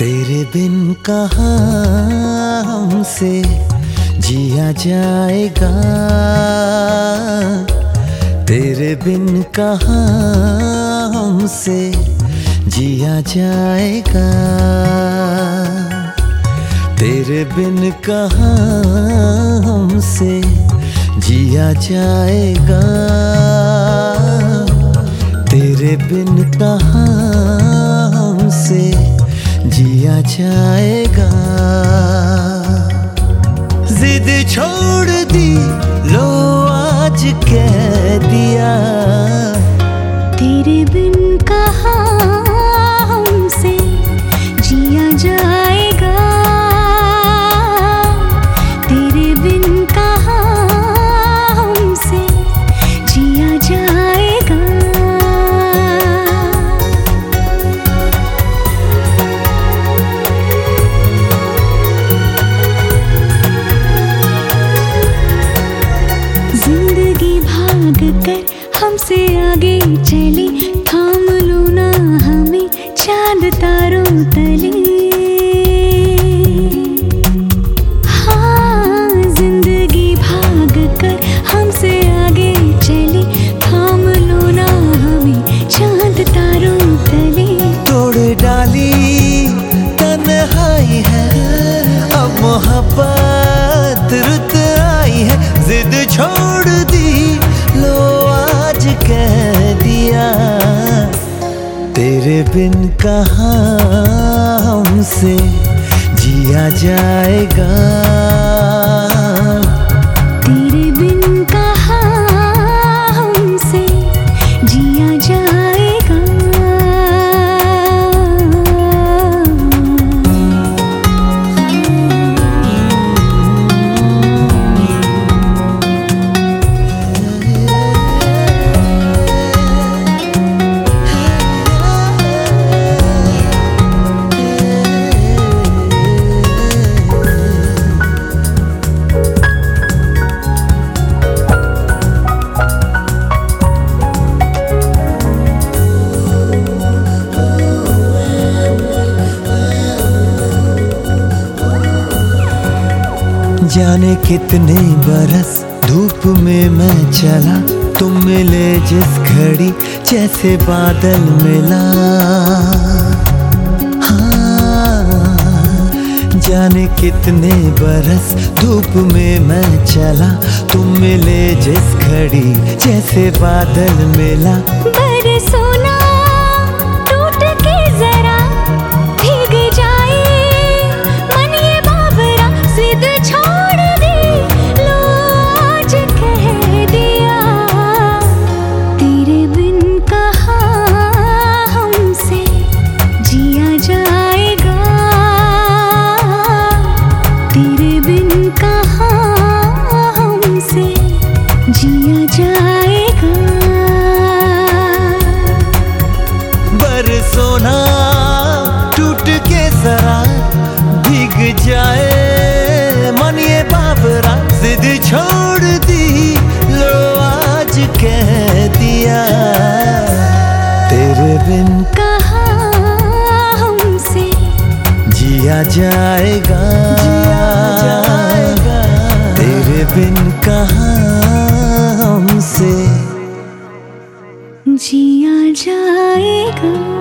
बिन कहाँ हमसे जिया जाएगा? तेरे बिन कहाँ हमसे जिया जाएगा? तेरे बिन कहाँ हमसे जिया जाएगा? छोड़ दी। लो आज कह दिया। भाग कर हमसे आगे चली। थाम लो ना हमें चाँद तारों तले। बिन कहा हमसे जिया जाएगा। जाने कितने बरस धूप में मैं चला तुम मिले जिस घड़ी जैसे बादल मिला। हाँ, जाने कितने बरस धूप में मैं चला तुम मिले जिस घड़ी जैसे बादल मिला। बरसों बिन कहा हमसे? जिया जाएगा। जिया जाएगा। तेरे बिन कहा हमसे? जिया जाएगा।